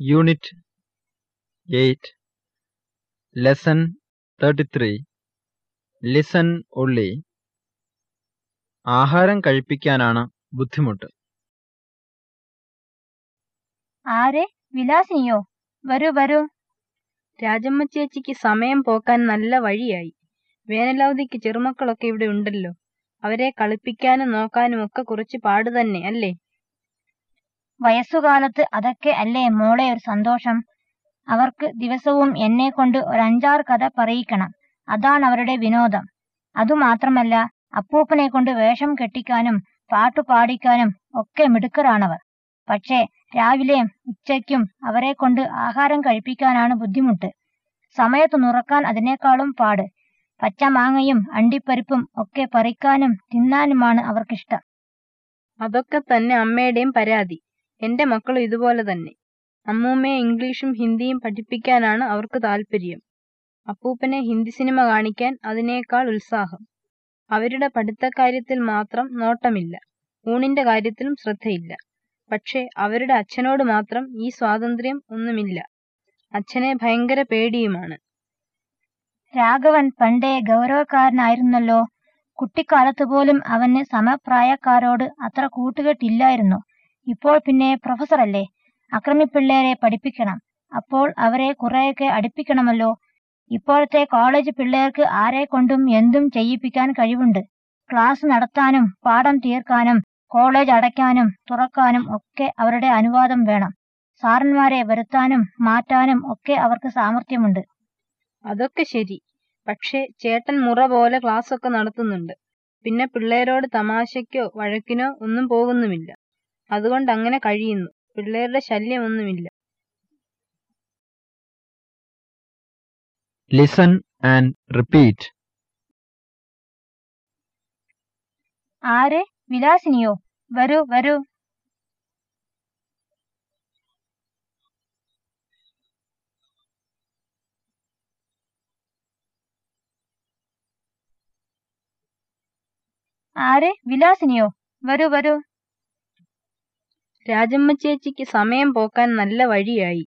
Unit eight lesson thirty three listen ഉള്ളി ആഹാരം കഴിപ്പിക്കാനാണ് ബുദ്ധിമുട്ട്. ആരെ? വിലാസിനിയോ? വരൂ വരൂ. രാജമ്മ ചേച്ചിക്ക് സമയം പോക്കാൻ നല്ല വഴിയായി. വേനലവധിക്ക് ചെറുമക്കളൊക്കെ ഇവിടെ ഉണ്ടല്ലോ. അവരെ കളിപ്പിക്കാനും നോക്കാനും ഒക്കെ കുറച്ച് പാട് തന്നെ അല്ലേ? വയസ്സുകാലത്ത് അതൊക്കെ അല്ലേ മോളെ ഒരു സന്തോഷം? അവർക്ക് ദിവസവും എന്നെ കൊണ്ട് ഒരു അഞ്ചാറ് കഥ പറയിക്കണം. അതാണ് അവരുടെ വിനോദം. അതുമാത്രമല്ല അപ്പൂപ്പനെ കൊണ്ട് വേഷം കെട്ടിക്കാനും പാട്ടു പാടിക്കാനും ഒക്കെ മിടുക്കറാണവർ പക്ഷേ രാവിലെ ഉച്ചയ്ക്കും അവരെ കൊണ്ട് ആഹാരം കഴിപ്പിക്കാനാണ് ബുദ്ധിമുട്ട്. സമയത്ത് നുറക്കാൻ അതിനേക്കാളും പാട്. പച്ചമാങ്ങയും അണ്ടിപ്പരിപ്പും ഒക്കെ പറിക്കാനും തിന്നാനുമാണ് അവർക്കിഷ്ടം. അതൊക്കെ തന്നെ അമ്മയുടെയും പരാതി. എന്റെ മക്കളും ഇതുപോലെ തന്നെ. അമ്മൂമ്മയെ ഇംഗ്ലീഷും ഹിന്ദിയും പഠിപ്പിക്കാനാണ് അവർക്ക് താല്പര്യം അപ്പൂപ്പനെ ഹിന്ദി സിനിമ കാണിക്കാൻ അതിനേക്കാൾ ഉത്സാഹം. അവരുടെ പഠിത്തക്കാര്യത്തിൽ മാത്രം നോട്ടമില്ല. ഊണിന്റെ കാര്യത്തിലും ശ്രദ്ധയില്ല. പക്ഷേ അവരുടെ അച്ഛനോട് മാത്രം ഈ സ്വാതന്ത്ര്യം ഒന്നുമില്ല. അച്ഛനെ ഭയങ്കര പേടിയുമാണ്. രാഘവൻ പണ്ടേ ഗൗരവക്കാരനായിരുന്നല്ലോ. കുട്ടിക്കാലത്ത് പോലും അവന് സമപ്രായക്കാരോട് അത്ര കൂട്ടുകെട്ടില്ലായിരുന്നു. ഇപ്പോൾ പിന്നെ പ്രൊഫസറല്ലേ? അക്രമിപ്പിള്ളേരെ പഠിപ്പിക്കണം. അപ്പോൾ അവരെ കുറെയൊക്കെ അടുപ്പിക്കണമല്ലോ? ഇപ്പോഴത്തെ കോളേജ് പിള്ളേർക്ക് ആരെ കൊണ്ടും എന്തും ചെയ്യിപ്പിക്കാൻ കഴിവുണ്ട്. ക്ലാസ് നടത്താനും പാഠം തീർക്കാനും കോളേജ് അടയ്ക്കാനും തുറക്കാനും ഒക്കെ അവരുടെ അനുവാദം വേണം. സാറന്മാരെ വരുത്താനും മാറ്റാനും ഒക്കെ അവർക്ക് സാമർഥ്യമുണ്ട്. അതൊക്കെ ശരി. പക്ഷേ ചേട്ടൻ മുറ പോലെ ക്ലാസ് ഒക്കെ നടത്തുന്നുണ്ട്. പിന്നെ പിള്ളേരോട് തമാശയ്ക്കോ വഴക്കിനോ ഒന്നും പോകുന്നുമില്ല. അതുകൊണ്ട് അങ്ങനെ കഴിയുന്നു. പിള്ളേരുടെ ശല്യമൊന്നുമില്ല. ലിസൺ ആൻഡ് റിപ്പീറ്റ് ആരെ? വിലാസിനിയോ? വരൂ വരൂ. ആരെ? വിലാസിനിയോ? വരൂ വരൂ. രാജമ്മ ചേച്ചിക്ക് സമയം പോക്കാൻ നല്ല വഴിയായി.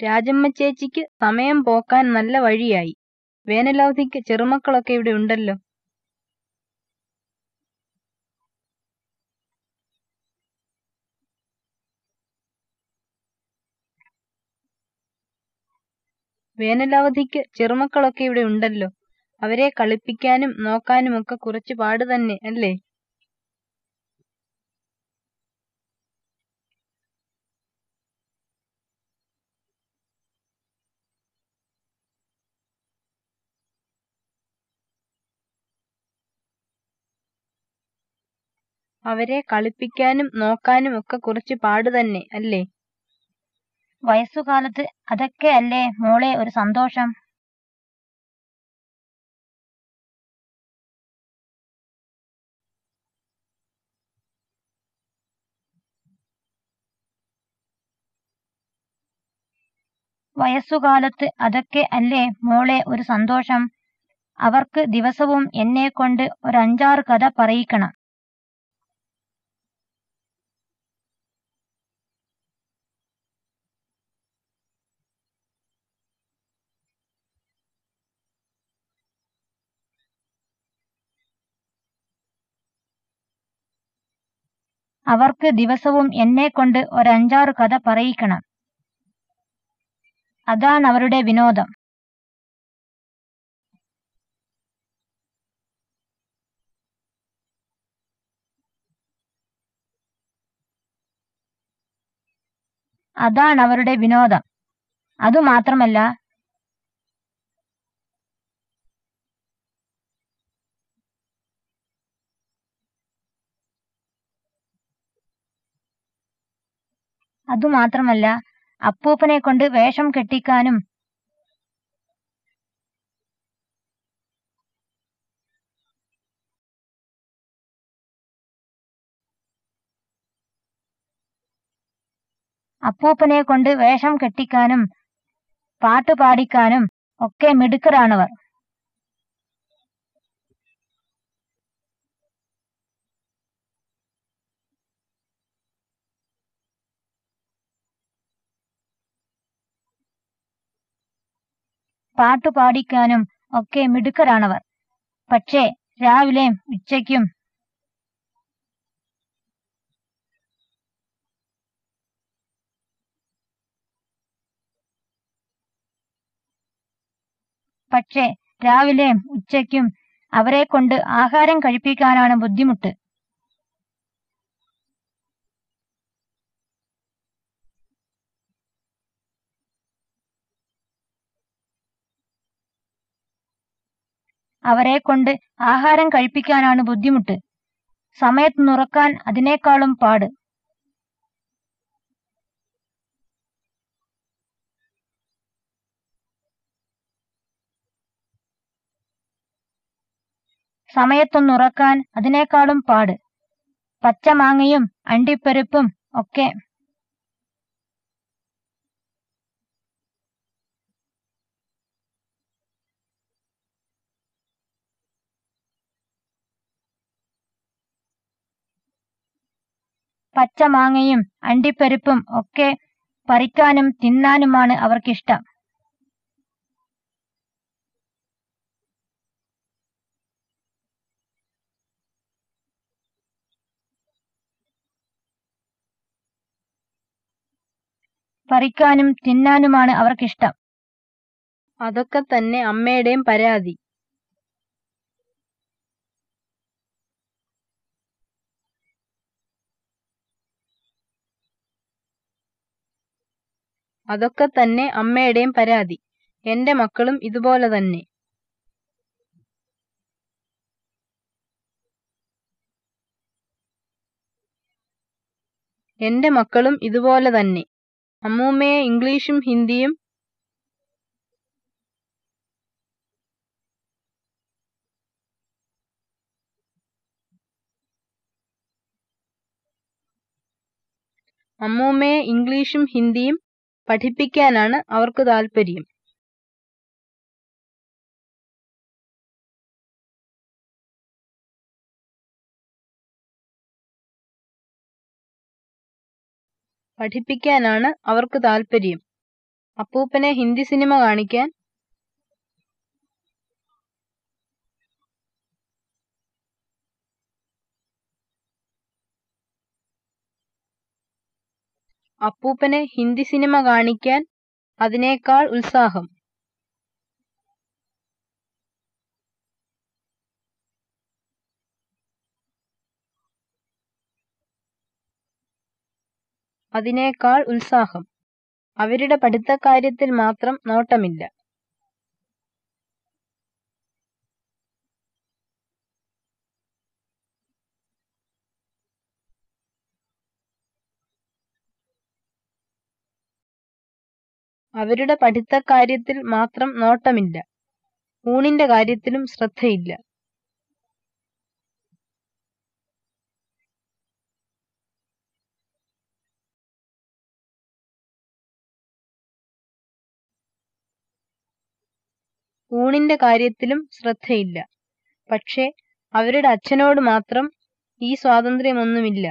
രാജമ്മ ചേച്ചിക്ക് സമയം പോക്കാൻ നല്ല വഴിയായി. വേനലവധിക്ക് ചെറുമക്കളൊക്കെ ഇവിടെ ഉണ്ടല്ലോ. വേനലവധിക്ക് ചെറുമക്കളൊക്കെ ഇവിടെ ഉണ്ടല്ലോ. അവരെ കളിപ്പിക്കാനും നോക്കാനും ഒക്കെ കുറച്ച് പാട് തന്നെ അല്ലേ? അവരെ കളിപ്പിക്കാനും നോക്കാനും ഒക്കെ കുറച്ച് പാട് തന്നെ അല്ലേ? വയസ്സുകാലത്ത് അതൊക്കെ അല്ലേ മോളെ ഒരു സന്തോഷം? വയസ്സുകാലത്ത് അതൊക്കെ അല്ലേ മോളെ ഒരു സന്തോഷം? അവർക്ക് ദിവസവും എന്നെ കൊണ്ട് ഒരഞ്ചാറ് കഥ പറയിക്കണം. അവർക്ക് ദിവസവും എന്നെ കൊണ്ട് ഒരഞ്ചാറ് കഥ പറയിക്കണം. അതാണ് അവരുടെ വിനോദം. അതാണ് അവരുടെ വിനോദം. അതുമാത്രമല്ല അതുമാത്രമല്ല അപ്പൂപ്പനെ കൊണ്ട് വേഷം കെട്ടിക്കാനും അപ്പൂപ്പനെ കൊണ്ട് വേഷം കെട്ടിക്കാനും പാട്ടുപാടിക്കാനും ഒക്കെ മിടുക്കരാണവർ. പാട്ടു പാടിക്കാനും ഒക്കെ മിടുക്കരാണവർ. പക്ഷേ രാവിലെയും ഉച്ചയ്ക്കും പക്ഷേ രാവിലെയും ഉച്ചയ്ക്കും അവരെ കൊണ്ട് ആഹാരം കഴിപ്പിക്കാനാണ് ബുദ്ധിമുട്ട്. അവരെ കൊണ്ട് ആഹാരം കഴിപ്പിക്കാനാണ് ബുദ്ധിമുട്ട്. സമയത്ത് നുറക്കാൻ അതിനേക്കാളും പാട്. സമയത്തൊന്നുറക്കാൻ അതിനേക്കാളും പാട്. പച്ചമാങ്ങയും അണ്ടിപ്പരിപ്പും ഒക്കെ പച്ചമാങ്ങയും അണ്ടിപ്പരിപ്പും ഒക്കെ പറിക്കാനും തിന്നാനുമാണ് അവർക്കിഷ്ടം. പറിക്കാനും തിന്നാനുമാണ് അവർക്കിഷ്ടം. അതൊക്കെ തന്നെ അമ്മയുടെയും പരാതി. അതൊക്കെ തന്നെ അമ്മയുടെയും പരാതി. എന്റെ മക്കളും ഇതുപോലെ തന്നെ. എന്റെ മക്കളും ഇതുപോലെ തന്നെ. അമ്മൂമ്മയെ ഇംഗ്ലീഷും ഹിന്ദിയും അമ്മൂമ്മയെ ഇംഗ്ലീഷും ഹിന്ദിയും പഠിപ്പിക്കാനാണ് അവർക്ക് താൽപര്യം പഠിപ്പിക്കാനാണ് അവർക്ക് താൽപര്യം അപ്പൂപ്പനെ ഹിന്ദി സിനിമ കാണിക്കാൻ അപ്പൂപ്പനെ ഹിന്ദി സിനിമ കാണിക്കാൻ അതിനേക്കാൾ ഉത്സാഹം. അതിനേക്കാൾ ഉത്സാഹം. അവരുടെ പഠിത്തക്കാര്യത്തിൽ മാത്രം നോട്ടമില്ല. അവരുടെ പഠിത്തക്കാര്യത്തിൽ മാത്രം നോട്ടമില്ല. ഊണിന്റെ കാര്യത്തിലും ശ്രദ്ധയില്ല. ഊണിന്റെ കാര്യത്തിലും ശ്രദ്ധയില്ല. പക്ഷേ അവരുടെ അച്ഛനോട് മാത്രം ഈ സ്വാതന്ത്ര്യമൊന്നുമില്ല.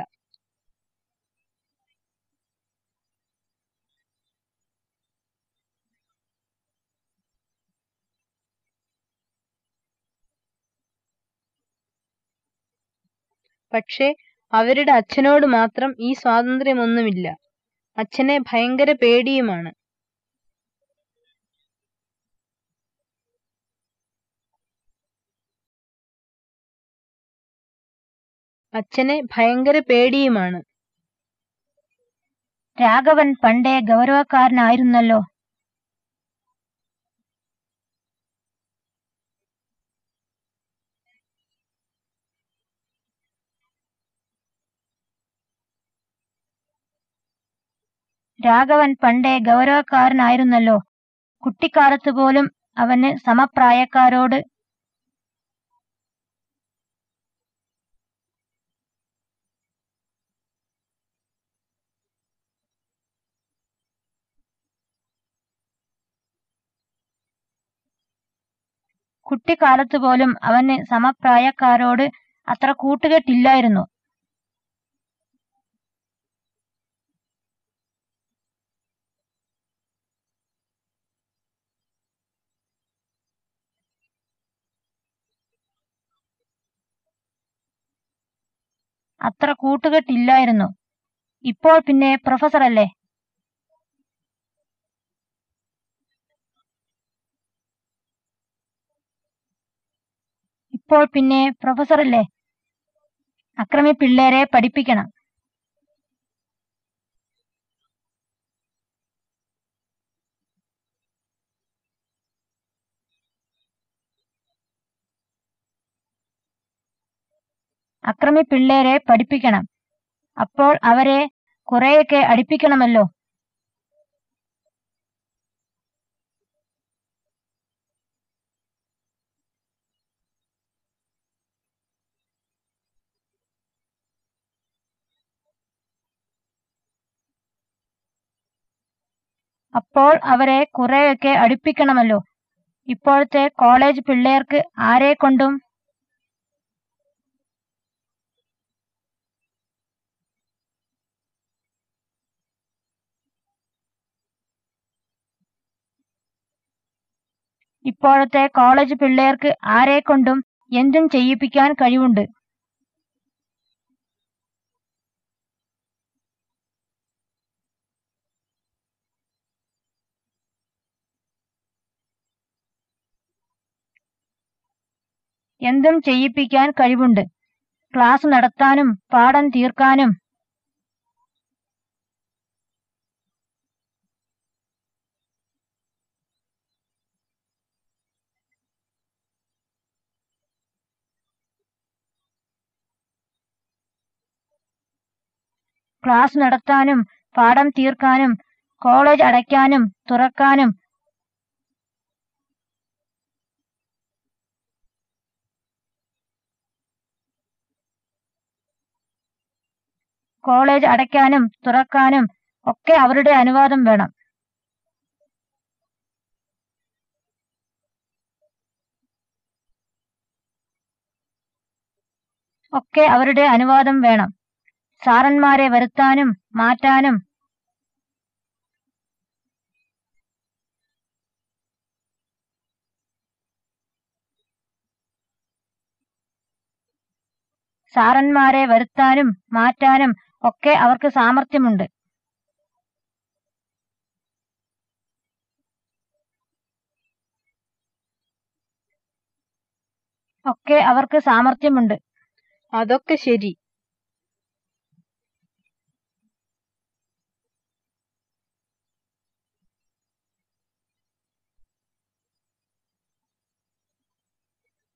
പക്ഷേ അവരുടെ അച്ഛനോട് മാത്രം ഈ സ്വാതന്ത്ര്യമൊന്നുമില്ല. അച്ഛനെ ഭയങ്കര പേടിയുമാണ്. അച്ഛനെ ഭയങ്കര പേടിയുമാണ്. രാഘവൻ പണ്ടേ ഗൗരവക്കാരനായിരുന്നല്ലോ. രാഘവൻ പണ്ടേ ഗൗരവക്കാരനായിരുന്നല്ലോ. കുട്ടിക്കാലത്ത് പോലും അവന് സമപ്രായക്കാരോട് കുട്ടിക്കാലത്ത് പോലും അവന് സമപ്രായക്കാരോട് അത്ര കൂട്ടുകെട്ടില്ലായിരുന്നു. അത്ര കൂട്ടുകെട്ടില്ലായിരുന്നു. ഇപ്പോൾ പിന്നെ പ്രൊഫസറല്ലേ? ഇപ്പോൾ പിന്നെ പ്രൊഫസറല്ലേ? അക്രമി പിള്ളേരെ പഠിപ്പിക്കണം. അക്രമി പിള്ളേരെ പഠിപ്പിക്കണം. അപ്പോൾ അവരെ കുറെയൊക്കെ അടിപ്പിക്കണമല്ലോ. അപ്പോൾ അവരെ കുറെയൊക്കെ അടുപ്പിക്കണമല്ലോ. ഇപ്പോഴത്തെ കോളേജ് പിള്ളേർക്ക് ആരെക്കൊണ്ടും ഇപ്പോഴത്തെ കോളേജ് പിള്ളേർക്ക് ആരെക്കൊണ്ടും എന്തും ചെയ്യിപ്പിക്കാൻ കഴിവുണ്ട്? എന്തും ചെയ്യിപ്പിക്കാൻ കഴിവുണ്ട്. ക്ലാസ് നടത്താനും പാഠം തീർക്കാനും ക്ലാസ് നടത്താനും പാഠം തീർക്കാനും കോളേജ് അടയ്ക്കാനും തുറക്കാനും. കോളേജ് അടയ്ക്കാനും തുറക്കാനും ഒക്കെ അവരുടെ അനുവാദം വേണം. ഒക്കെ അവരുടെ അനുവാദം വേണം. സാറന്മാരെ വരുത്താനും മാറ്റാനും. സാറന്മാരെ വരുത്താനും മാറ്റാനും ഒക്കെ അവർക്ക് സാമർഥ്യമുണ്ട്. ഒക്കെ അവർക്ക് സാമർഥ്യമുണ്ട്. അതൊക്കെ ശരി.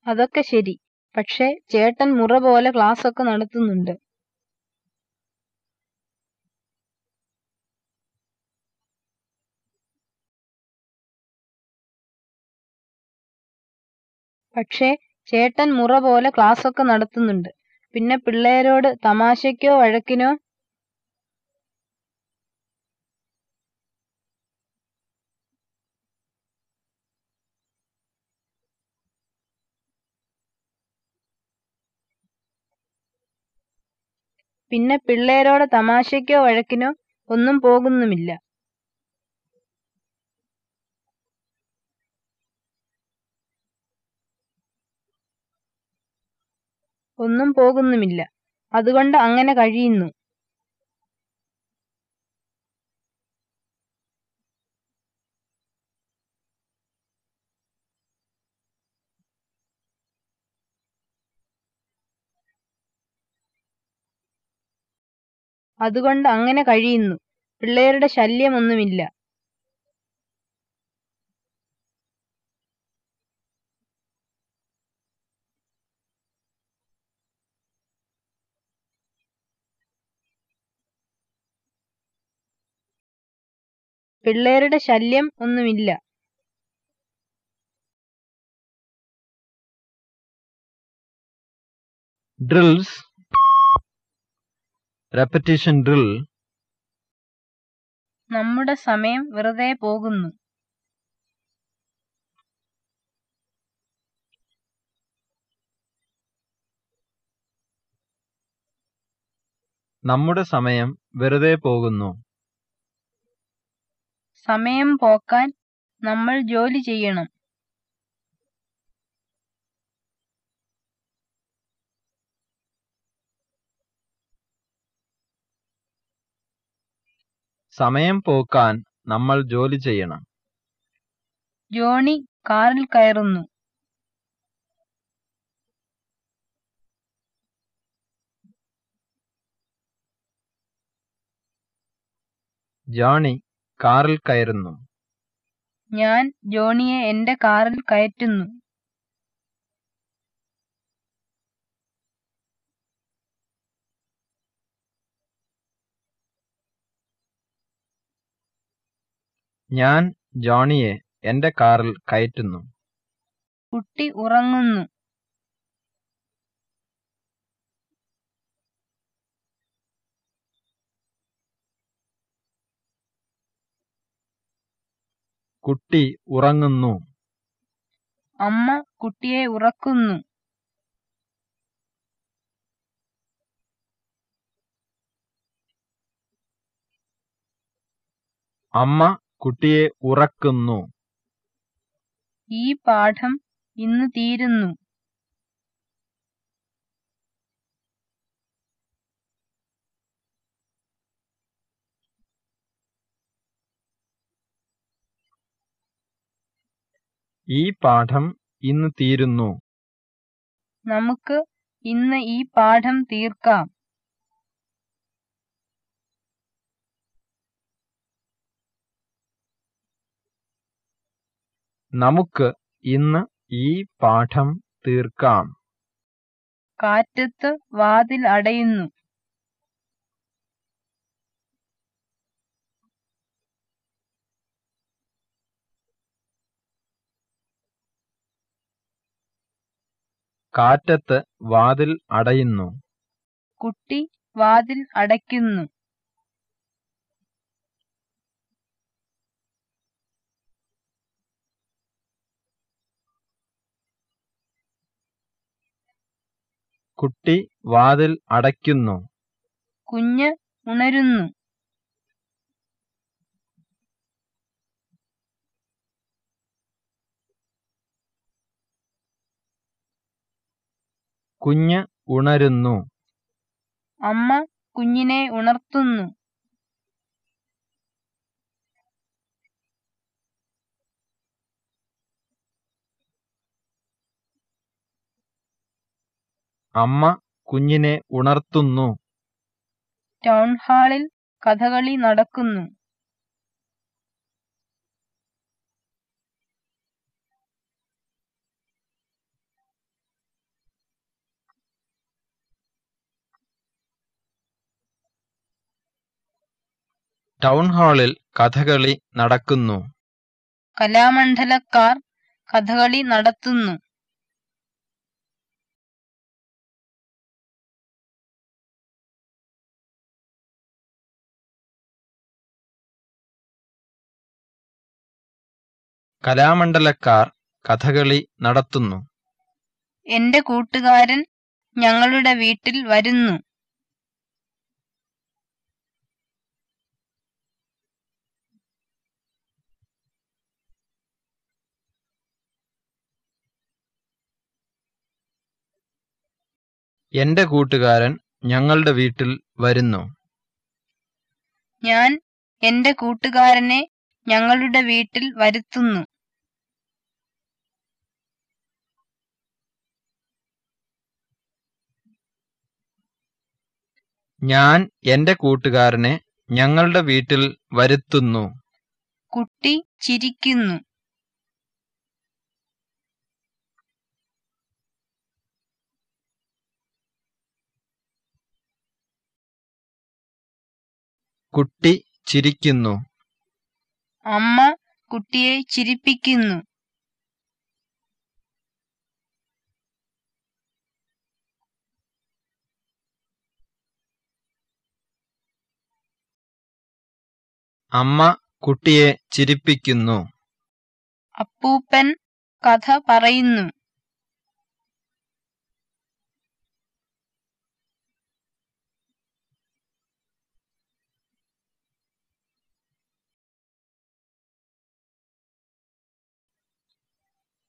അതൊക്കെ ശരി. പക്ഷേ ചേട്ടൻ മുറ പോലെ ക്ലാസ് ഒക്കെ നടത്തുന്നുണ്ട്. പക്ഷേ ചേട്ടൻ മുറ പോലെ ക്ലാസ് ഒക്കെ നടത്തുന്നുണ്ട്. പിന്നെ പിള്ളേരോട് തമാശയ്ക്കോ വഴക്കിനോ പിന്നെ പിള്ളേരോട് തമാശയ്ക്കോ വഴക്കിനോ ഒന്നും പോകുന്നുമില്ല. ഒന്നും പോകുന്നുമില്ല. അതുകൊണ്ട് അങ്ങനെ കഴിയുന്നു. അതുകൊണ്ട് അങ്ങനെ കഴിയുന്നു. പിള്ളേരുടെ ശല്യമൊന്നുമില്ല. പിള്ളേരുടെ ശല്യം ഒന്നുമില്ല. drills റെപ്പറ്റീഷൻ ഡ്രിൽ നമ്മുടെ സമയം വെറുതെ പോകുന്നു. നമ്മുടെ സമയം വെറുതെ പോകുന്നു. സമയം പോക്കാൻ നമ്മൾ ജോലി ചെയ്യണം. സമയം പോക്കാൻ നമ്മൾ ജോലി ചെയ്യണം. ജോണി കാറിൽ കയറുന്നു. ജോണി കാറിൽ കയറുന്നു. ഞാൻ ജോണിയെ എന്റെ കാറിൽ കയറ്റുന്നു. ഞാൻ ജോണിയെ എന്റെ കാറിൽ കയറ്റുന്നു. കുട്ടി ഉറങ്ങുന്നു. കുട്ടി ഉറങ്ങുന്നു. അമ്മ കുട്ടിയെ ഉറക്കുന്നു. അമ്മ കുട്ടിയെ ഉറക്കുന്നു. ഈ പാഠം ഇന്ന് തീരുന്നു. ഈ പാഠം ഇന്ന് തീരുന്നു. നമുക്ക് ഇന്ന് ഈ പാഠം തീർക്കാം. നമുക്ക് ഇന്ന് ഈ പാഠം തീർക്കാം. കാറ്റത്ത് വാതിൽ അടയുന്നു. കാറ്റത്ത് വാതിൽ അടയുന്നു. കുട്ടി വാതിൽ അടയ്ക്കുന്നു. കുട്ടി വാതിൽ അടയ്ക്കുന്നു. കുഞ്ഞ് ഉണരുന്നു. കുഞ്ഞ് ഉണരുന്നു. അമ്മ കുഞ്ഞിനെ ഉണർത്തുന്നു. അമ്മ കുഞ്ഞിനെ ഉണർത്തുന്നു. ടൗൺ ഹാളിൽ കഥകളി നടക്കുന്നു. ടൗൺ ഹാളിൽ കഥകളി നടക്കുന്നു. കലാമണ്ഡലക്കാർ കഥകളി നടത്തുന്നു. കലാമണ്ഡലക്കാർ കഥകളി നടത്തുന്നു. എന്റെ കൂട്ടുകാരൻ ഞങ്ങളുടെ വീട്ടിൽ വരുന്നു. എന്റെ കൂട്ടുകാരൻ ഞങ്ങളുടെ വീട്ടിൽ വരുന്നു. ഞാൻ എന്റെ കൂട്ടുകാരനെ ഞങ്ങളുടെ വീട്ടിൽ വരുത്തുന്നു. ഞാൻ എന്റെ കൂട്ടുകാരനെ ഞങ്ങളുടെ വീട്ടിൽ വരുത്തുന്നു. കുട്ടി ചിരിക്കുന്നു. കുട്ടി ചിരിക്കുന്നു. അമ്മ കുട്ടിയെ ചിരിപ്പിക്കുന്നു. അമ്മ കുട്ടിയെ ചിരിപ്പിക്കുന്നു. അപ്പൂപ്പൻ കഥ പറയുന്നു.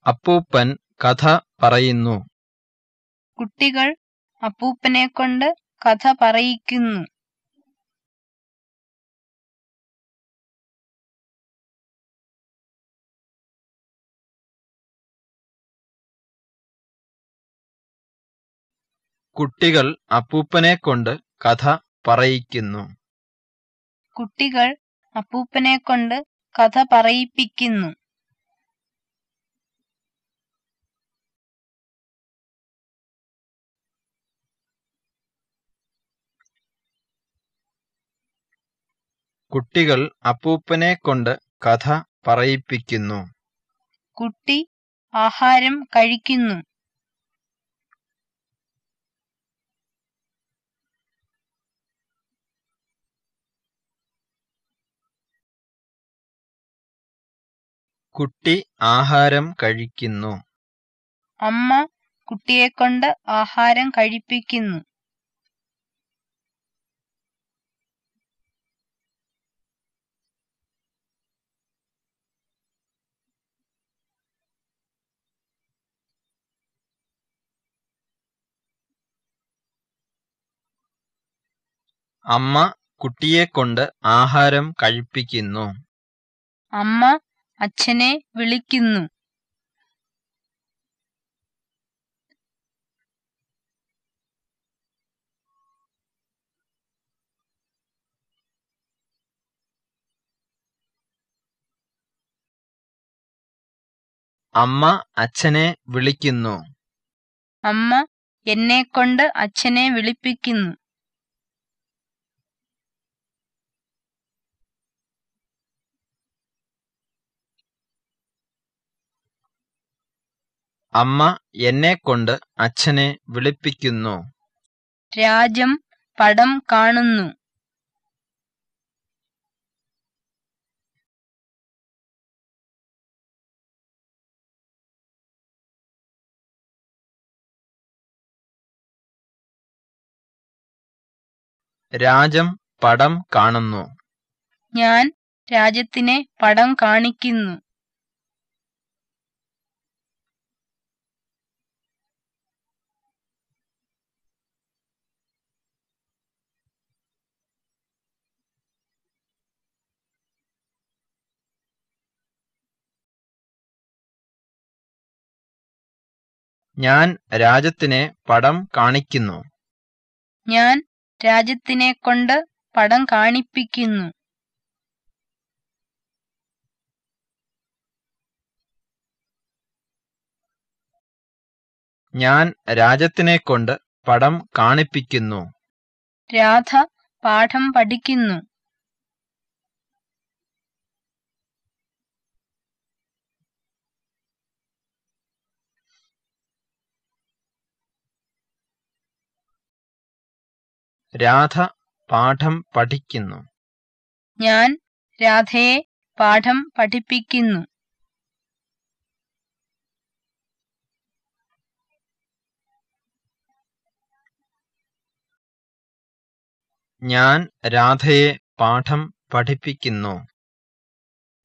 അപ്പൂപ്പൻ കഥ പറയുന്നു. കുട്ടികൾ അപ്പൂപ്പനെ കൊണ്ട് കഥ പറയിക്കുന്നു. കുട്ടികൾ അപ്പൂപ്പനെ കൊണ്ട് കഥ പറയിക്കുന്നു. കുട്ടികൾ അപ്പൂപ്പനെ കൊണ്ട് കഥ പറയിപ്പിക്കുന്നു. കുട്ടികൾ അപ്പൂപ്പനെ കൊണ്ട് കഥ പറയിപ്പിക്കുന്നു. കുട്ടി ആഹാരം കഴിക്കുന്നു. കുട്ടി ആഹാരം കഴിക്കുന്നു. അമ്മ കുട്ടിയെക്കൊണ്ട് ആഹാരം കഴിപ്പിക്കുന്നു. അമ്മ കുട്ടിയെക്കൊണ്ട് ആഹാരം കഴിപ്പിക്കുന്നു. അമ്മ അച്ഛനെ വിളിക്കുന്നു. അമ്മ അച്ഛനെ വിളിക്കുന്നു. അമ്മ എന്നെ കൊണ്ട് അച്ഛനെ വിളിപ്പിക്കുന്നു. അമ്മ എന്നെക്കൊണ്ട് അച്ഛനെ വിളിപ്പിക്കുന്നു. രാജം പടം കാണുന്നു. രാജം പടം കാണുന്നു. ഞാൻ രാജ്യത്തിനെ പടം കാണിക്കുന്നു. ഞാൻ രാജത്തിനെ പടം കാണിക്കുന്നു. ഞാൻ രാജ്യത്തിനെ കൊണ്ട് പടം കാണിപ്പിക്കുന്നു. ഞാൻ രാജ്യത്തിനെ കൊണ്ട് പടം കാണിപ്പിക്കുന്നു. രാധ പാഠം പഠിക്കുന്നു. രാധ പാഠം പഠിക്കുന്നു. ഞാൻ രാധയെ പാഠം പഠിപ്പിക്കുന്നു. ഞാൻ രാധയെ പാഠം പഠിപ്പിക്കുന്നു.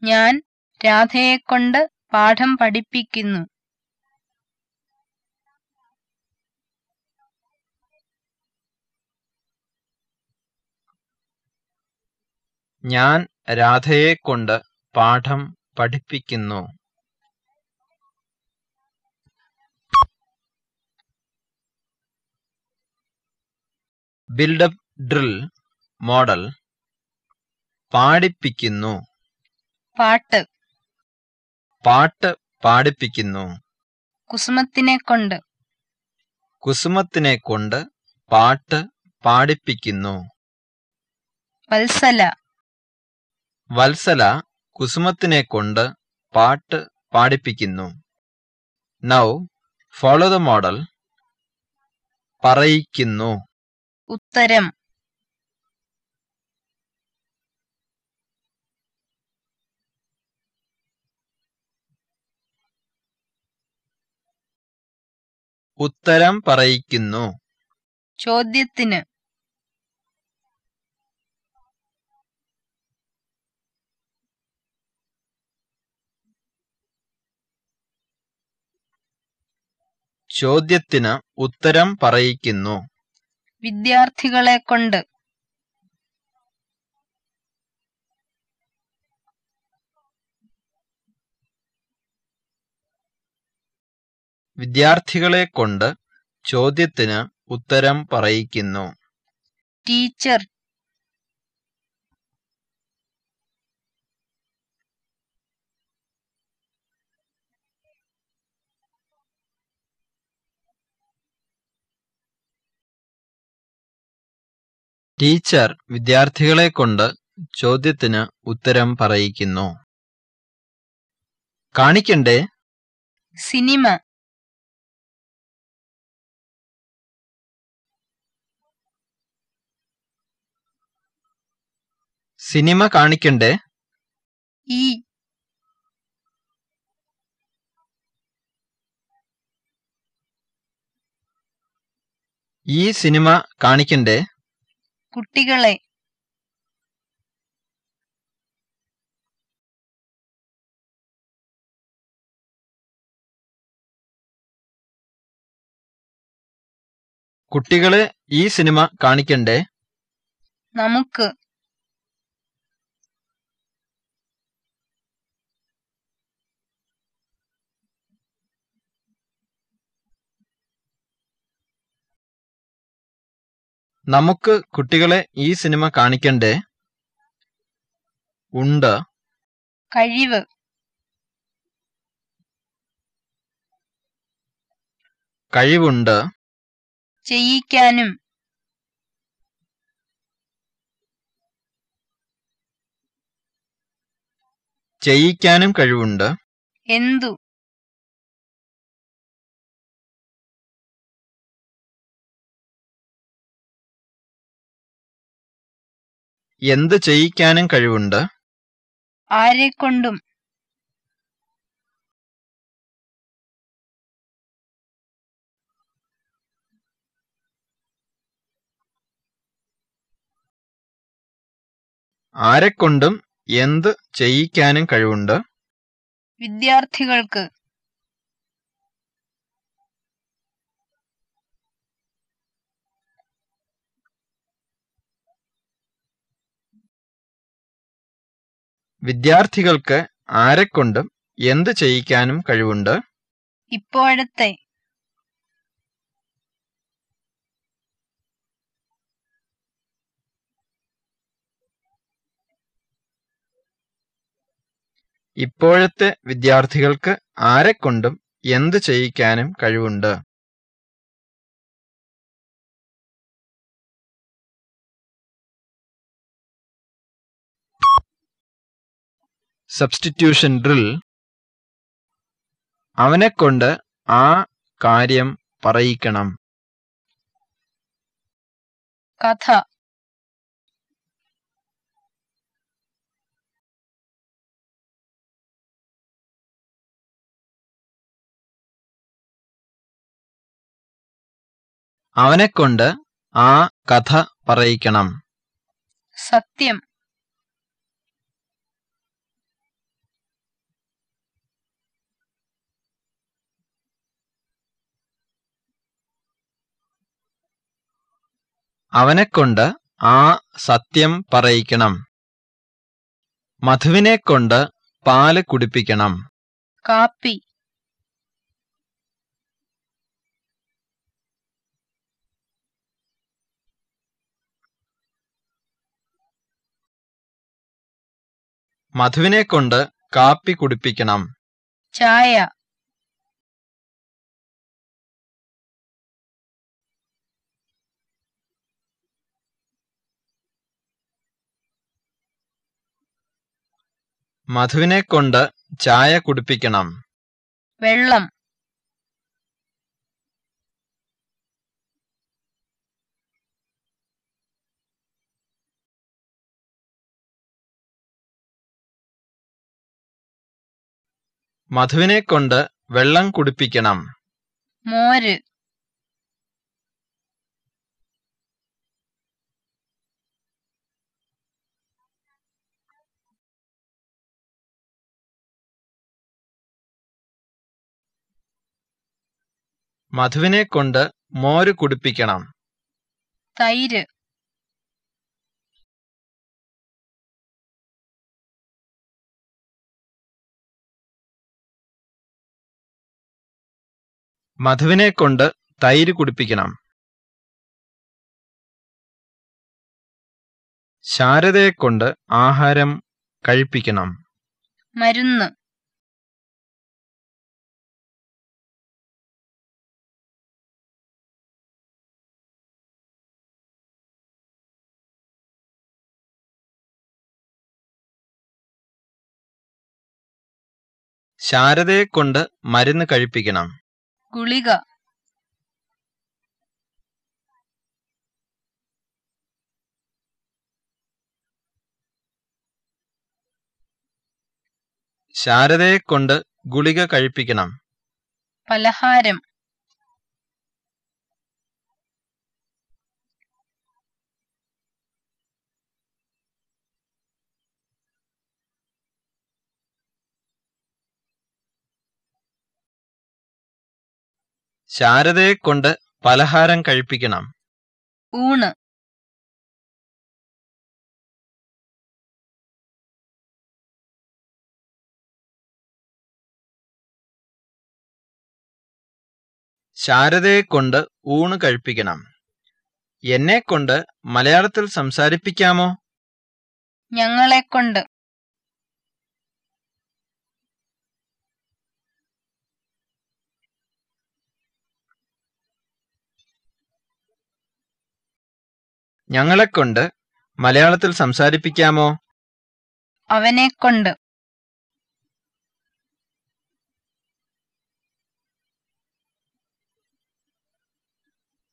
ഞാൻ രാധയെക്കൊണ്ട് പാഠം പഠിപ്പിക്കുന്നു. ഞാൻ രാധയെ കൊണ്ട് പാഠം പഠിപ്പിക്കുന്നു. ബിൽഡപ്പ് ഡ്രിൽ മോഡൽ പാടിപ്പിക്കുന്നു. പാട്ട്. പാട്ട് പാടിപ്പിക്കുന്നു. കുസുമത്തിനെ കൊണ്ട് കുസുമത്തിനെ കൊണ്ട് പാട്ട് പാടിപ്പിക്കുന്നു. വത്സല. വത്സല കുസുമത്തിനെ കൊണ്ട് പാട്ട് പാടിപ്പിക്കുന്നു. നൗ ഫോളോ ദ മോഡൽ പറയിക്കുന്നു. ഉത്തരം. ഉത്തരം പറയിക്കുന്നു. ചോദ്യത്തിന്. ചോദ്യത്തിന് ഉത്തരം പറയിക്കുന്നു. വിദ്യാർത്ഥികളെ കൊണ്ട് വിദ്യാർത്ഥികളെ കൊണ്ട് ചോദ്യത്തിന് ഉത്തരം പറയിക്കുന്നു. ടീച്ചർ. ടീച്ചർ വിദ്യാർത്ഥികളെ കൊണ്ട് ചോദ്യത്തിന് ഉത്തരം പറയിക്കുന്നു. കാണിക്കണ്ടേ? സിനിമ. സിനിമ കാണിക്കണ്ടേ? ഈ. ഈ സിനിമ കാണിക്കണ്ടേ? കുട്ടികളെ കുട്ടികളെ ഈ സിനിമ കാണിക്കണ്ടേ? നമുക്ക് നമുക്ക് കുട്ടികളെ ഈ സിനിമ കാണിക്കണ്ടേ? ഉണ്ട്. കഴിവ്. കഴിവുണ്ട്. ചെയ്യിക്കാനും ചെയ്യിക്കാനും കഴിവുണ്ട്. എന്തു? എന്ത് ചെയ്യിക്കാനും കഴിവുണ്ട്? ആരെക്കൊണ്ടും. ആരെക്കൊണ്ടും എന്ത് ചെയ്യിക്കാനും കഴിവുണ്ട്? വിദ്യാർത്ഥികൾക്ക്. വിദ്യാർത്ഥികൾക്ക് ആരെക്കൊണ്ടും എന്ത് ചെയ്യിക്കാനും കഴിവുണ്ട്? ഇപ്പോഴത്തെ ഇപ്പോഴത്തെ വിദ്യാർത്ഥികൾക്ക് ആരെക്കൊണ്ടും എന്ത് ചെയ്യിക്കാനും കഴിവുണ്ട്? സബ്സ്റ്റിറ്റ്യൂഷൻ ഡ്രിൽ അവനെക്കൊണ്ട് ആ കാര്യം പറയിക്കണം. കഥ. അവനെക്കൊണ്ട് ആ കഥ പറയിക്കണം. സത്യം. അവനെക്കൊണ്ട് ആ സത്യം പറയിക്കണം. മധുവിനെക്കൊണ്ട് പാൽ കുടിപ്പിക്കണം. കാപ്പി. മധുവിനെക്കൊണ്ട് കാപ്പി കുടിപ്പിക്കണം. ചായ. മധുവിനെക്കൊണ്ട് ചായ കുടിപ്പിക്കണം. വെള്ളം. മധുവിനെക്കൊണ്ട് വെള്ളം കുടിപ്പിക്കണം. മോര്. മധുവിനെ കൊണ്ട് മോര് കുടിപ്പിക്കണം. തൈര്. മധുവിനെ കൊണ്ട് തൈര് കുടിപ്പിക്കണം. ശാരദയെ കൊണ്ട് ആഹാരം കഴിപ്പിക്കണം. മരുന്ന്. ശാരദയെ കൊണ്ട് മരുന്ന് കഴിപ്പിക്കണം. ഗുളിക. ശാരദയെ കൊണ്ട് ഗുളിക കഴിപ്പിക്കണം. പലഹാരം. ശാരദയെ കൊണ്ട് പലഹാരം കഴിപ്പിക്കണം. ഊണ്. ശാരദയെ കൊണ്ട് ഊണ് കഴിപ്പിക്കണം. എന്നെ കൊണ്ട് മലയാളത്തിൽ സംസാരിപ്പിക്കാമോ? ഞങ്ങളെക്കൊണ്ട്. ഞങ്ങളെക്കൊണ്ട് മലയാളത്തിൽ സംസാരിപ്പിക്കാമോ? അവനെക്കൊണ്ട്.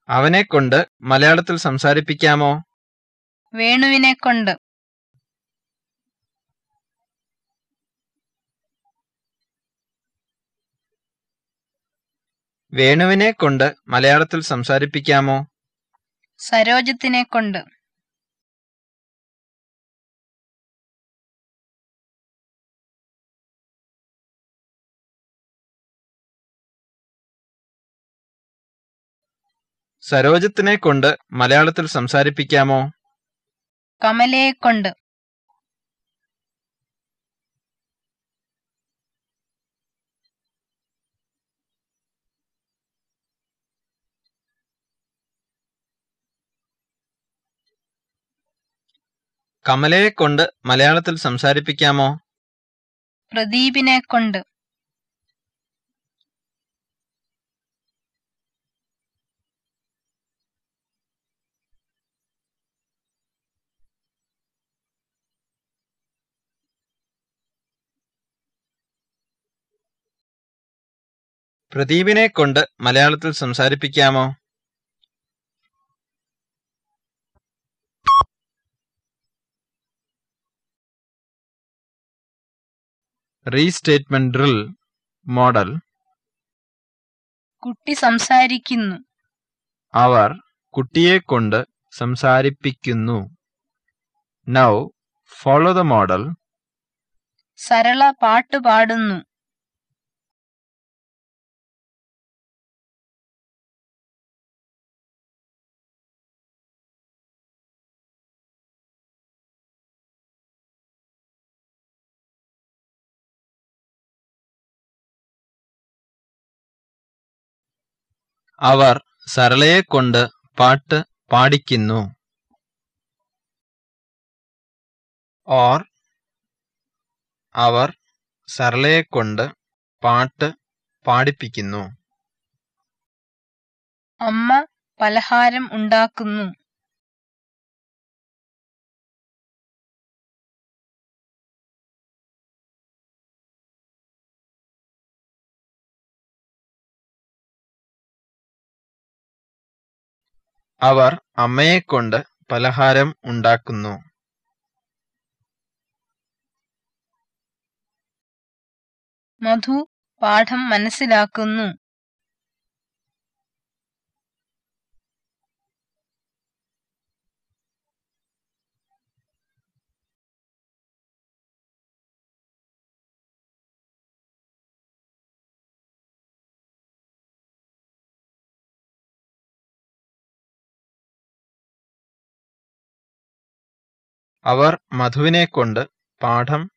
അവനെ കൊണ്ട് മലയാളത്തിൽ സംസാരിപ്പിക്കാമോ? വേണുവിനെ കൊണ്ട് വേണുവിനെ കൊണ്ട് മലയാളത്തിൽ സംസാരിപ്പിക്കാമോ? സരോജത്തിനെക്കൊണ്ട്. സരോജത്തിനെ കൊണ്ട് മലയാളത്തിൽ സംസാരിപ്പിക്കാമോ? കമലയെക്കൊണ്ട്. കമലയെ കൊണ്ട് മലയാളത്തിൽ സംസാരിപ്പിക്കാമോ? പ്രദീപിനെ കൊണ്ട്. പ്രദീപിനെ കൊണ്ട് മലയാളത്തിൽ സംസാരിപ്പിക്കാമോ? Restatement drill model. കുട്ടി സംസാരിക്കുന്നു. അവർ കുട്ടിയെ കൊണ്ട് സംസാരിപ്പിക്കുന്നു. Now follow the model Sarala പാട്ട് പാടുന്നു. അവർ സരളയെ കൊണ്ട് പാട്ട് പാടിക്കുന്നു. ഓർ അവർ സരളയെ കൊണ്ട് പാട്ട് പാടിപ്പിക്കുന്നു. അമ്മ പലഹാരം ഉണ്ടാക്കുന്നു. അവർ അമ്മയെക്കൊണ്ട് പലഹാരം ഉണ്ടാക്കുന്നു. മധു പാഠം മനസ്സിലാക്കുന്നു. അവർ മധുവിനെ കൊണ്ട് പാഠം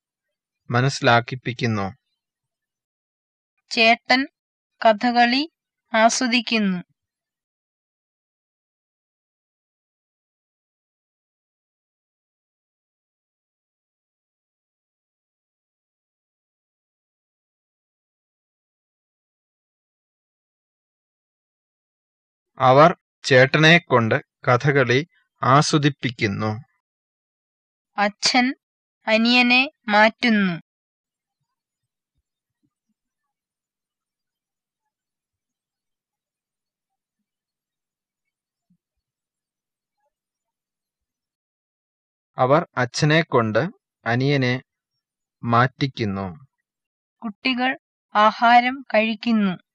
മനസ്സിലാക്കിപ്പിക്കുന്നു. ചേട്ടൻ കഥകളി ആസ്വദിക്കുന്നു. അവർ ചേട്ടനെ കൊണ്ട് കഥകളി ആസ്വദിപ്പിക്കുന്നു. അച്ഛൻ അനിയനെ മാറ്റുന്നു. അവർ അച്ഛനെ കൊണ്ട് അനിയനെ മാറ്റിക്കുന്നു. കുട്ടികൾ ആഹാരം കഴിക്കുന്നു.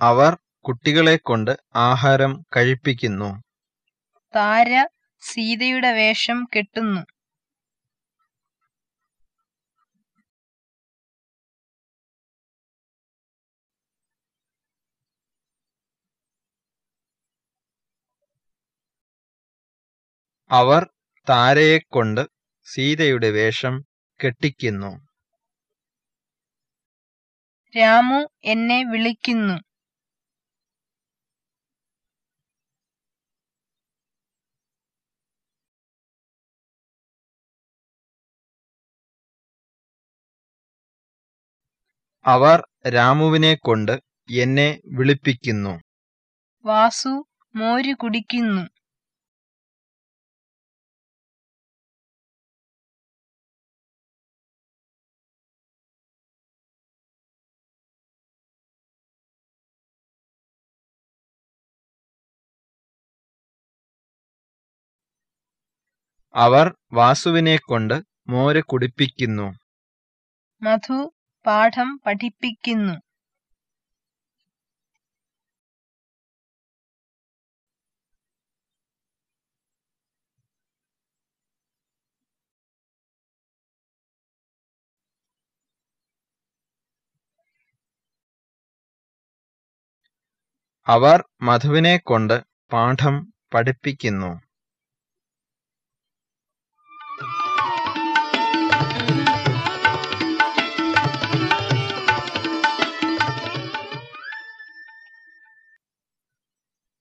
അവർ കുട്ടികളെ കൊണ്ട് ആഹാരം കഴിപ്പിക്കുന്നു. താര സീതയുടെ വേഷം കെട്ടുന്നു. അവർ താരയെ കൊണ്ട് സീതയുടെ വേഷം കെട്ടിക്കുന്നു. രാമു എന്നെ വിളിക്കുന്നു. അവർ രാമുവിനെ കൊണ്ട് എന്നെ വിളിപ്പിക്കുന്നു. വാസു മോര് കുടിക്കുന്നു. അവർ വാസുവിനെ കൊണ്ട് മോര് കുടിപ്പിക്കുന്നു. മധു പാഠം പഠിപ്പിക്കുന്നു. അവർ മധുവിനെ കൊണ്ട് പാഠം പഠിപ്പിക്കുന്നു.